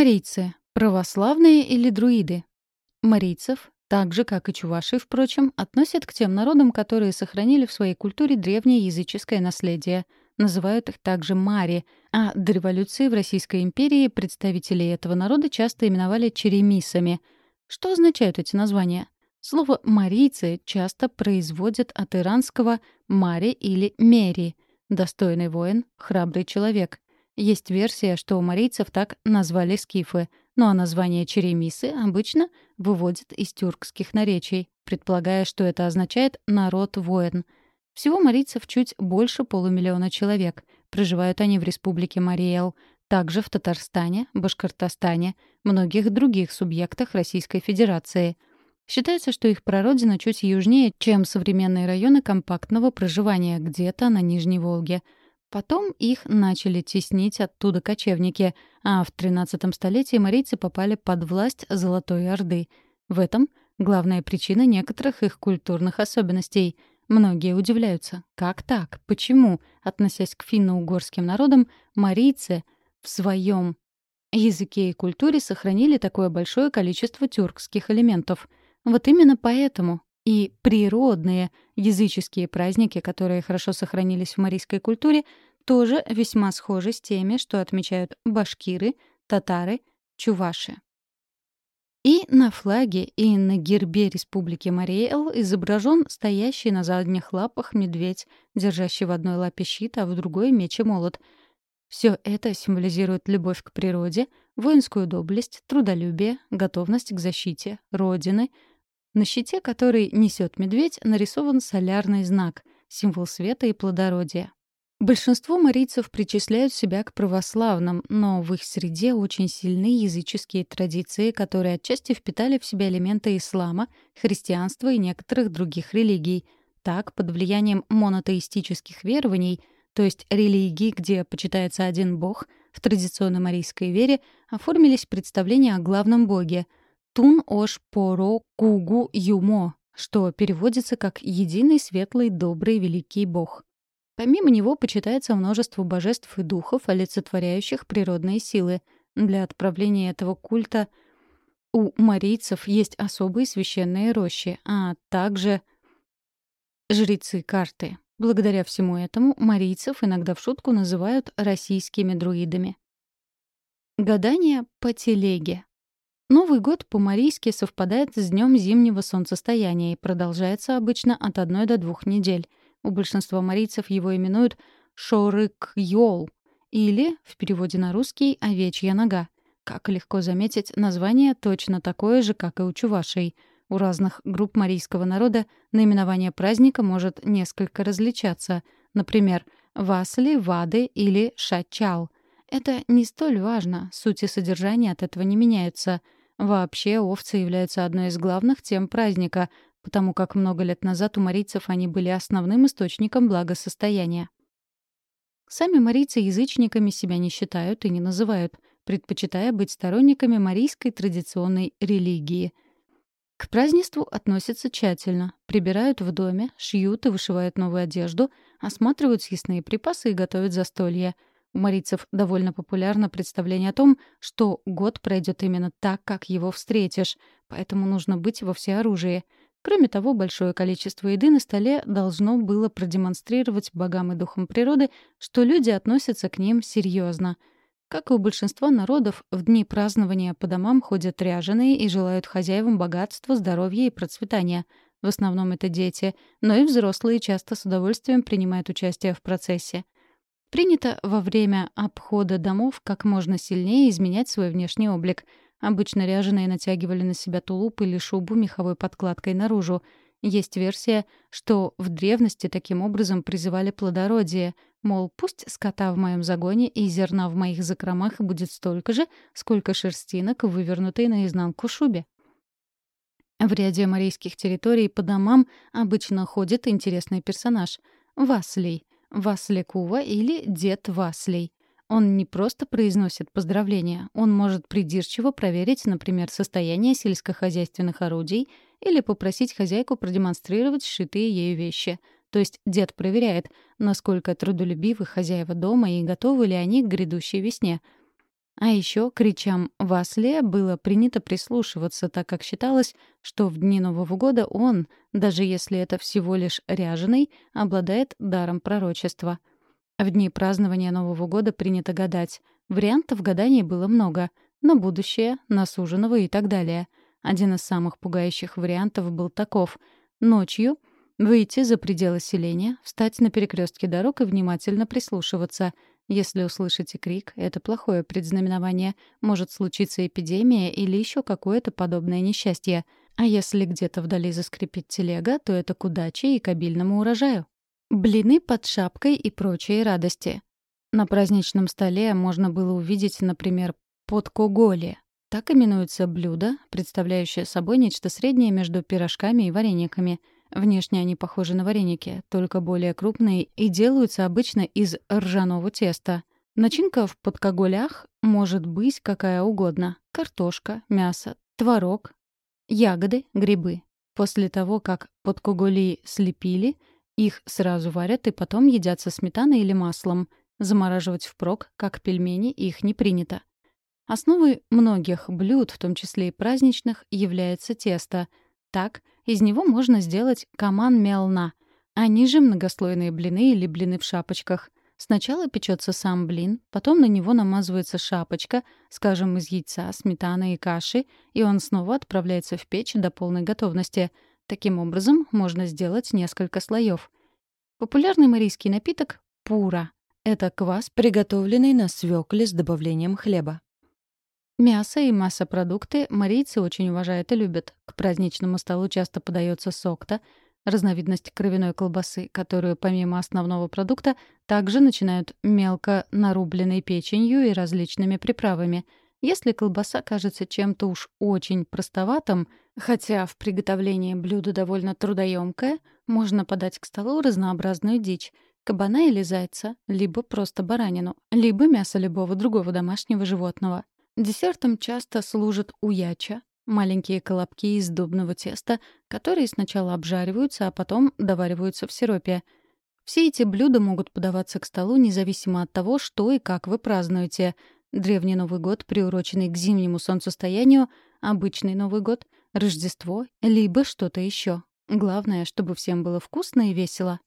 Марийцы — православные или друиды? Марийцев, так же, как и чуваши, впрочем, относят к тем народам, которые сохранили в своей культуре древнее языческое наследие. Называют их также мари, а до революции в Российской империи представителей этого народа часто именовали черемисами. Что означают эти названия? Слово «марийцы» часто производят от иранского «мари» или «мери» — достойный воин, храбрый человек. Есть версия, что у марийцев так назвали скифы, ну а название черемисы обычно выводят из тюркских наречий, предполагая, что это означает «народ-воин». Всего марийцев чуть больше полумиллиона человек. Проживают они в республике Мариэл, также в Татарстане, Башкортостане, многих других субъектах Российской Федерации — Считается, что их прародина чуть южнее, чем современные районы компактного проживания где-то на Нижней Волге. Потом их начали теснить оттуда кочевники, а в XIII столетии марийцы попали под власть Золотой Орды. В этом главная причина некоторых их культурных особенностей. Многие удивляются, как так, почему, относясь к финно-угорским народам, марийцы в своем языке и культуре сохранили такое большое количество тюркских элементов — вот именно поэтому и природные языческие праздники, которые хорошо сохранились в марийской культуре, тоже весьма схожи с теми, что отмечают башкиры, татары, чуваши. И на флаге, и на гербе Республики Мариэл изображен стоящий на задних лапах медведь, держащий в одной лапе щит, а в другой — меч и молот. Все это символизирует любовь к природе, воинскую доблесть, трудолюбие, готовность к защите, родины — на щите, который несет медведь, нарисован солярный знак — символ света и плодородия. Большинство марийцев причисляют себя к православным, но в их среде очень сильны языческие традиции, которые отчасти впитали в себя элементы ислама, христианства и некоторых других религий. Так, под влиянием монотеистических верований, то есть религий, где почитается один бог, в традиционной марийской вере оформились представления о главном боге — Тун Ош Поро Кугу Юмо, что переводится как «единый, светлый, добрый, великий бог». Помимо него почитается множество божеств и духов, олицетворяющих природные силы. Для отправления этого культа у марийцев есть особые священные рощи, а также жрецы карты. Благодаря всему этому марийцев иногда в шутку называют российскими друидами. Гадание по телеге. Новый год по-марийски совпадает с днем зимнего солнцестояния и продолжается обычно от одной до двух недель. У большинства марийцев его именуют «шорык-йол» или, в переводе на русский, «овечья нога». Как легко заметить, название точно такое же, как и у чувашей. У разных групп марийского народа наименование праздника может несколько различаться. Например, «васли», «вады» или «шачал». Это не столь важно, суть и содержание от этого не меняются — Вообще, овцы являются одной из главных тем праздника, потому как много лет назад у марийцев они были основным источником благосостояния. Сами марийцы язычниками себя не считают и не называют, предпочитая быть сторонниками марийской традиционной религии. К празднеству относятся тщательно, прибирают в доме, шьют и вышивают новую одежду, осматривают съестные припасы и готовят застолье — у марийцев довольно популярно представление о том, что год пройдет именно так, как его встретишь, поэтому нужно быть во всеоружии. Кроме того, большое количество еды на столе должно было продемонстрировать богам и духам природы, что люди относятся к ним серьезно. Как и у большинства народов, в дни празднования по домам ходят ряженые и желают хозяевам богатства, здоровья и процветания. В основном это дети, но и взрослые часто с удовольствием принимают участие в процессе. Принято во время обхода домов как можно сильнее изменять свой внешний облик. Обычно ряженые натягивали на себя тулуп или шубу меховой подкладкой наружу. Есть версия, что в древности таким образом призывали плодородие, мол, пусть скота в моем загоне и зерна в моих закромах будет столько же, сколько шерстинок, вывернутой наизнанку шубе. В ряде марийских территорий по домам обычно ходит интересный персонаж — Васлей — Васлякува или дед Васлей. Он не просто произносит поздравления, он может придирчиво проверить, например, состояние сельскохозяйственных орудий или попросить хозяйку продемонстрировать сшитые ею вещи. То есть дед проверяет, насколько трудолюбивы хозяева дома и готовы ли они к грядущей весне. А еще к речам Васлия было принято прислушиваться, так как считалось, что в дни Нового года он, даже если это всего лишь ряженый, обладает даром пророчества. В дни празднования Нового года принято гадать. Вариантов гаданий было много — на будущее, на суженого и так далее. Один из самых пугающих вариантов был таков — ночью — Выйти за пределы селения, встать на перекрестке дорог и внимательно прислушиваться. Если услышите крик, это плохое предзнаменование. Может случиться эпидемия или еще какое-то подобное несчастье. А если где-то вдали заскрипит телега, то это к удаче и к обильному урожаю. Блины под шапкой и прочие радости. На праздничном столе можно было увидеть, например, подкоголи. Так именуется блюдо, представляющее собой нечто среднее между пирожками и варениками — Внешне они похожи на вареники, только более крупные и делаются обычно из ржаного теста. Начинка в подкоголях может быть какая угодно. Картошка, мясо, творог, ягоды, грибы. После того, как подкоголи слепили, их сразу варят и потом едят со сметаной или маслом. Замораживать впрок, как пельмени, их не принято. Основой многих блюд, в том числе и праздничных, является тесто — так, из него можно сделать каман мелна, а ниже многослойные блины или блины в шапочках. Сначала печется сам блин, потом на него намазывается шапочка, скажем, из яйца, сметаны и каши, и он снова отправляется в печь до полной готовности. Таким образом, можно сделать несколько слоев. Популярный марийский напиток — пура. Это квас, приготовленный на свекле с добавлением хлеба. Мясо и массопродукты марийцы очень уважают и любят. К праздничному столу часто подается сокта, разновидность кровяной колбасы, которую помимо основного продукта также начинают мелко нарубленной печенью и различными приправами. Если колбаса кажется чем-то уж очень простоватым, хотя в приготовлении блюдо довольно трудоемкое, можно подать к столу разнообразную дичь — кабана или зайца, либо просто баранину, либо мясо любого другого домашнего животного. Десертом часто служат уяча — маленькие колобки из дубного теста, которые сначала обжариваются, а потом довариваются в сиропе. Все эти блюда могут подаваться к столу независимо от того, что и как вы празднуете. Древний Новый год, приуроченный к зимнему солнцестоянию, обычный Новый год, Рождество, либо что-то еще. Главное, чтобы всем было вкусно и весело.